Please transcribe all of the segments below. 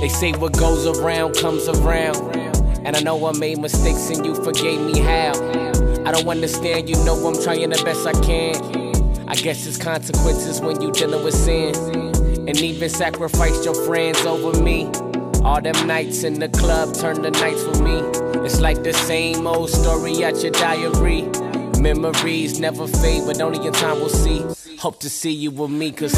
They say what goes around comes around. And I know I made mistakes and you forgave me how. I don't understand, you know I'm trying the best I can. I guess it's consequences when you dealing with sin. And even sacrificed your friends over me. All them nights in the club turn to nights for me. It's like the same old story at your diary. Memories never fade, but only in time we'll see. Hope to see you with me, cause.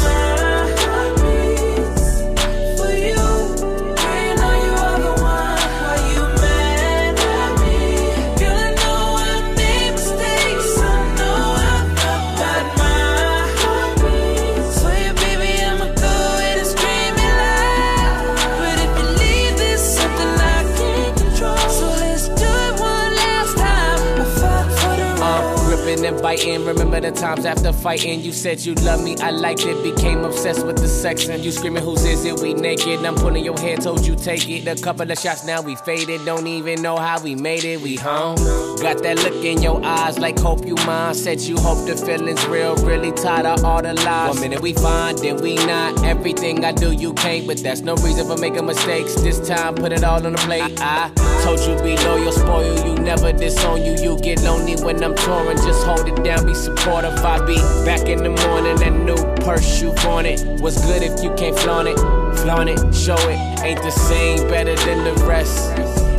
And biting. Remember the times after fighting, you said you love me. I liked it, became obsessed with the sex. And you screaming, Whose is it? We naked. I'm pulling your hair, told you take it. A couple of shots, now we faded. Don't even know how we made it. We home. Got that look in your eyes, like hope you mine. Said you hope the feelings real, really tired of all the lies. One minute we fine, then we not. Everything I do, you can't, but that's no reason for making mistakes. This time, put it all on the plate. I told you be loyal, spoil you, never disown you. You get lonely when I'm touring, just hold it down, be supportive. I be back in the morning, that new purse you want it. What's good if you can't flaunt it? Flaunt it, show it. Ain't the same, better than the rest.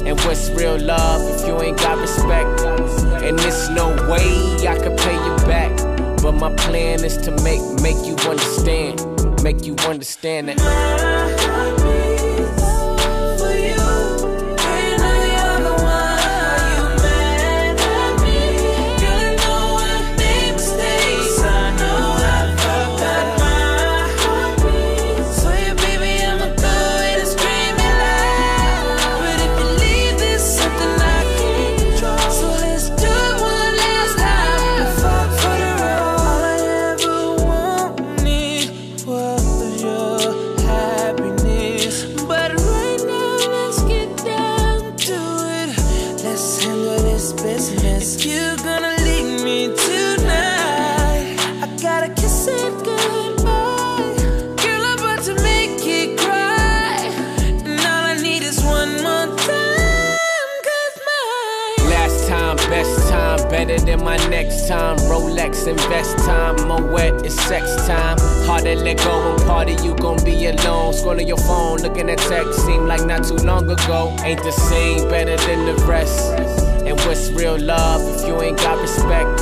And what's real love if you ain't got respect? And there's no way I could pay you back. But my plan is to make make you understand, make you understand that. Better than my next time. Rolex invest time, more wet is sex time. Hard to let go and party, you gon' be alone. Scrolling your phone, looking at text, seem like not too long ago. Ain't the same, better than the rest. And what's real love if you ain't got respect?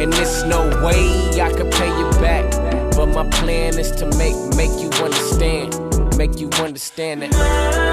And there's no way I could pay you back. But my plan is to make make you understand, make you understand that.